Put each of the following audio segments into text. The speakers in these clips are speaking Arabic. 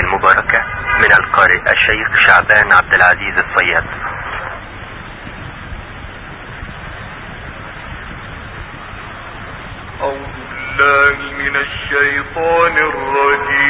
المباركة من القارئ الشيخ شعبان عبد العزيز الصياد. أعوذ بالله من الشيطان الرجيم.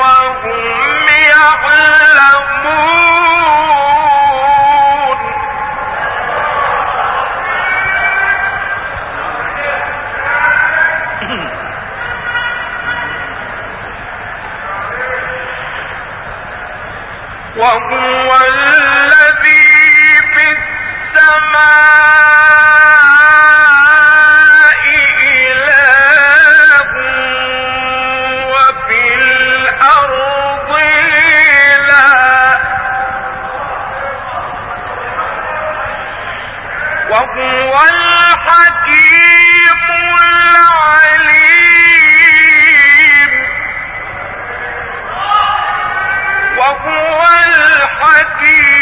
الْمُسْتَقِيمِ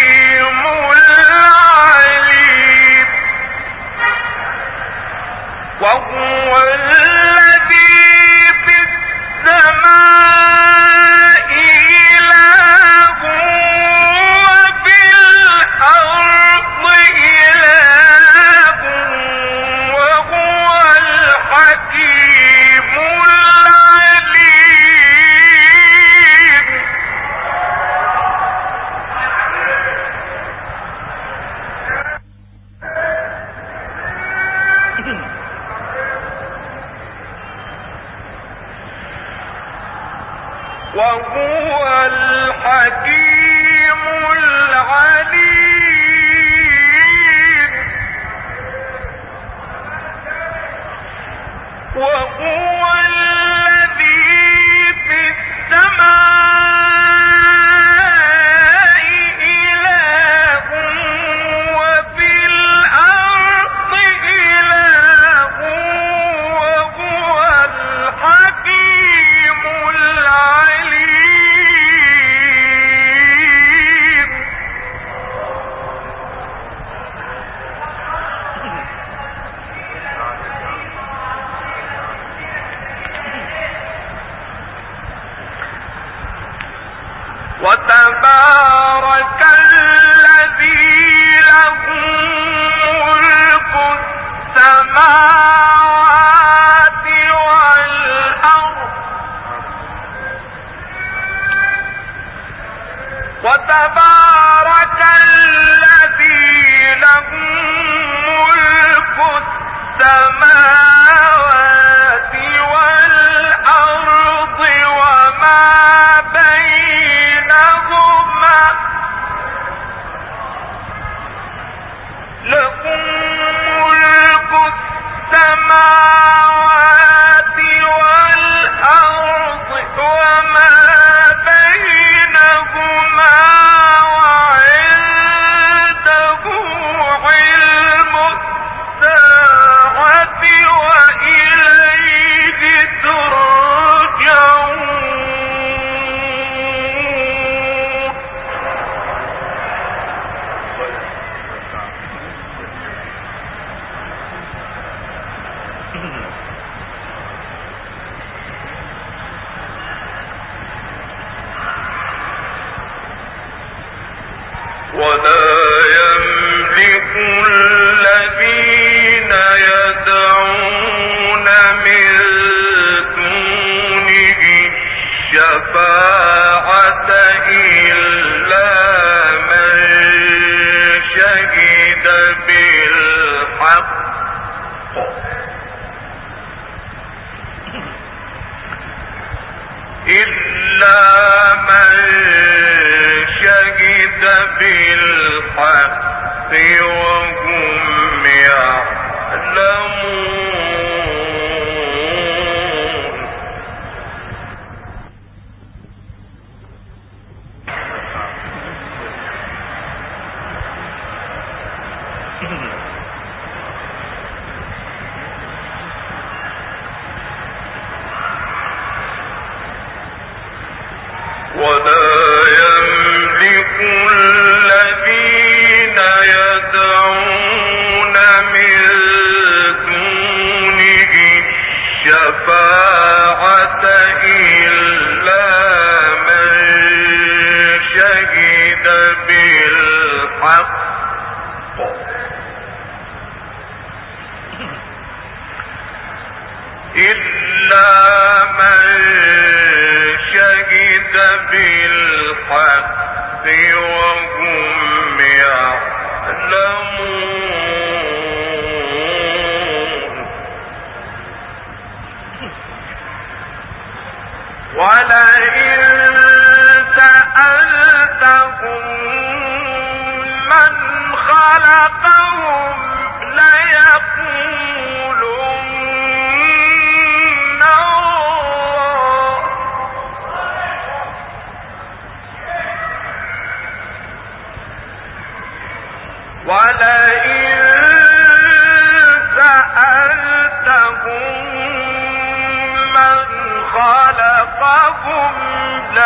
وإن السماوات ولا Mm-hmm. خلق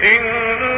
إن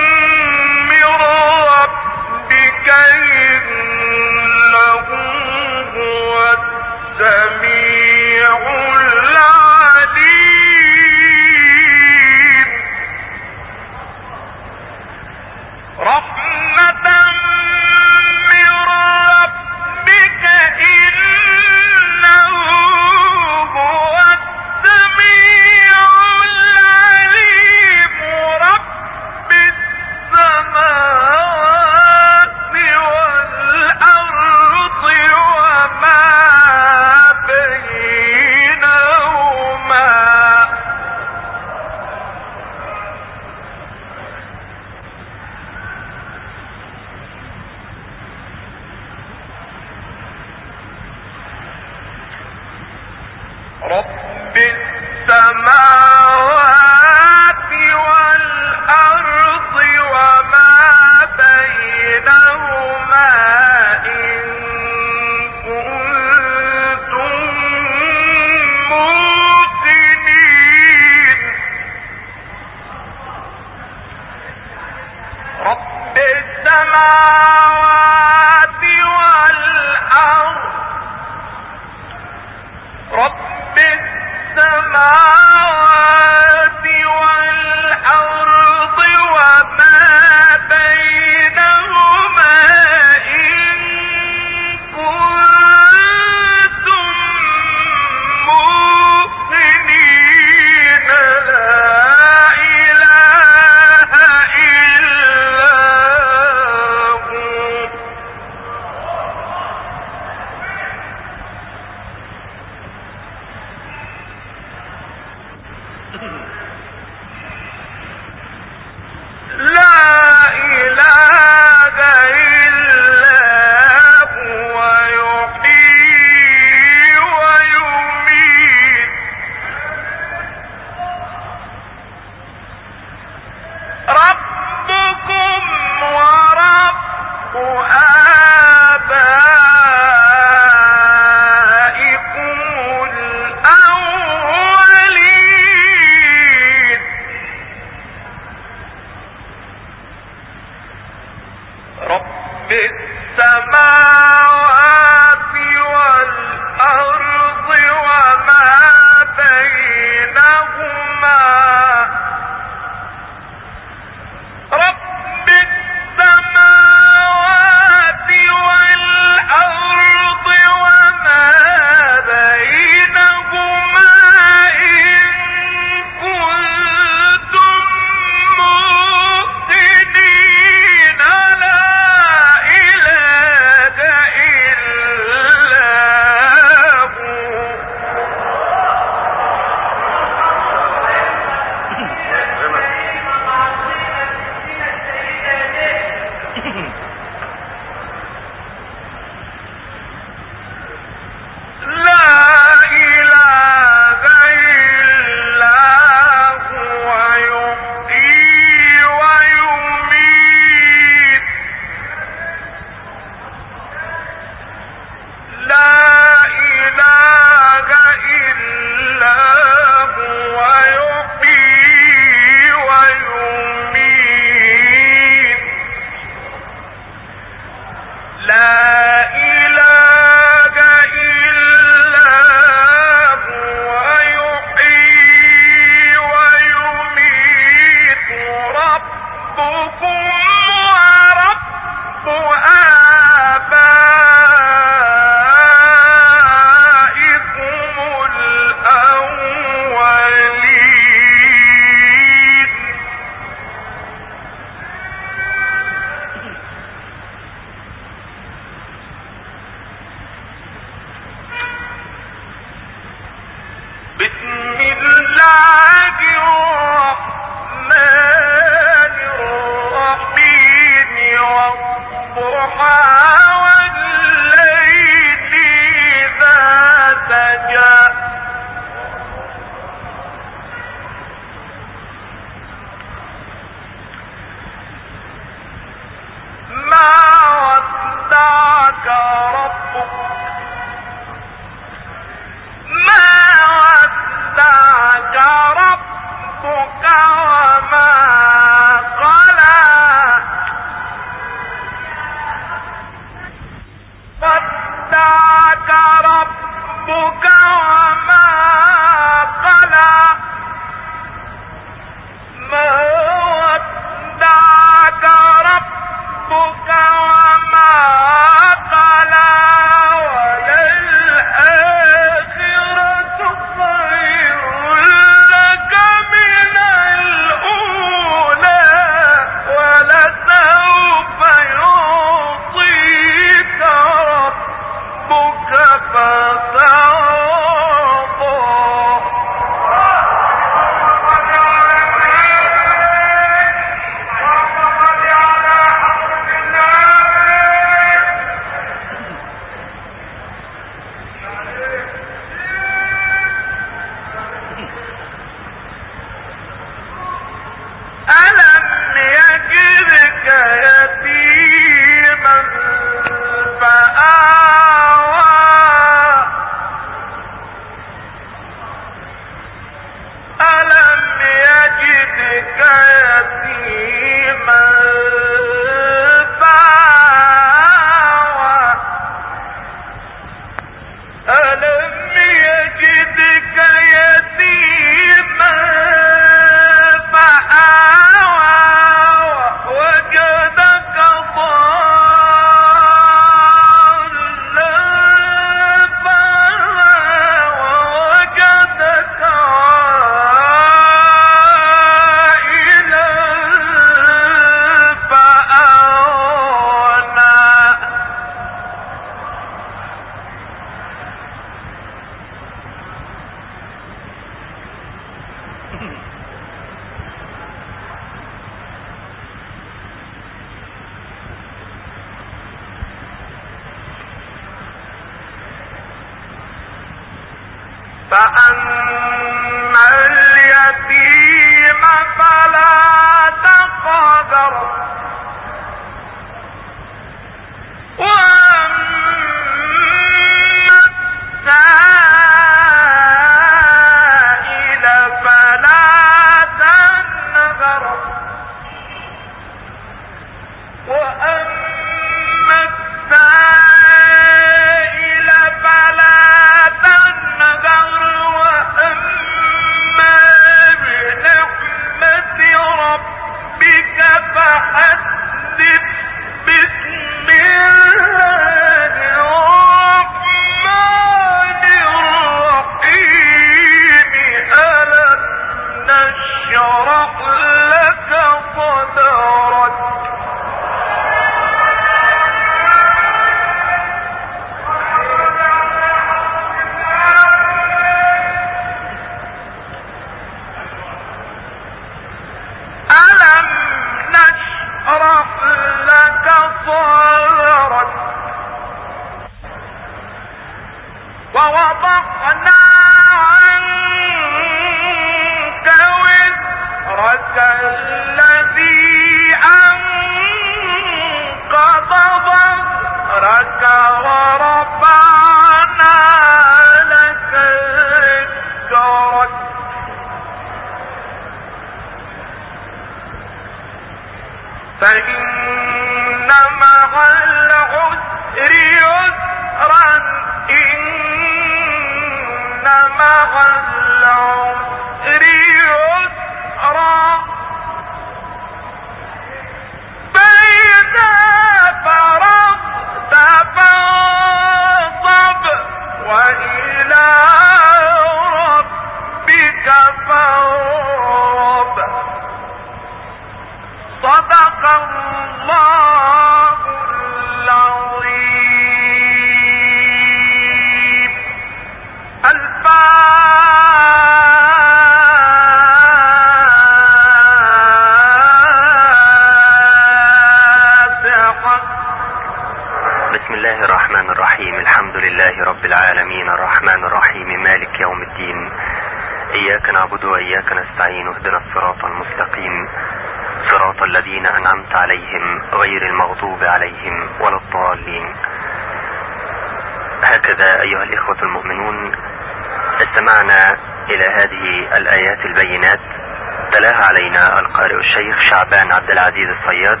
العزيز الصياد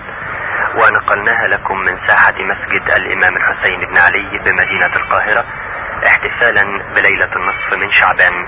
ونقلناها لكم من ساحة مسجد الإمام الحسين بن علي بمدينة القاهرة احتفالا بليلة النصف من شعبان.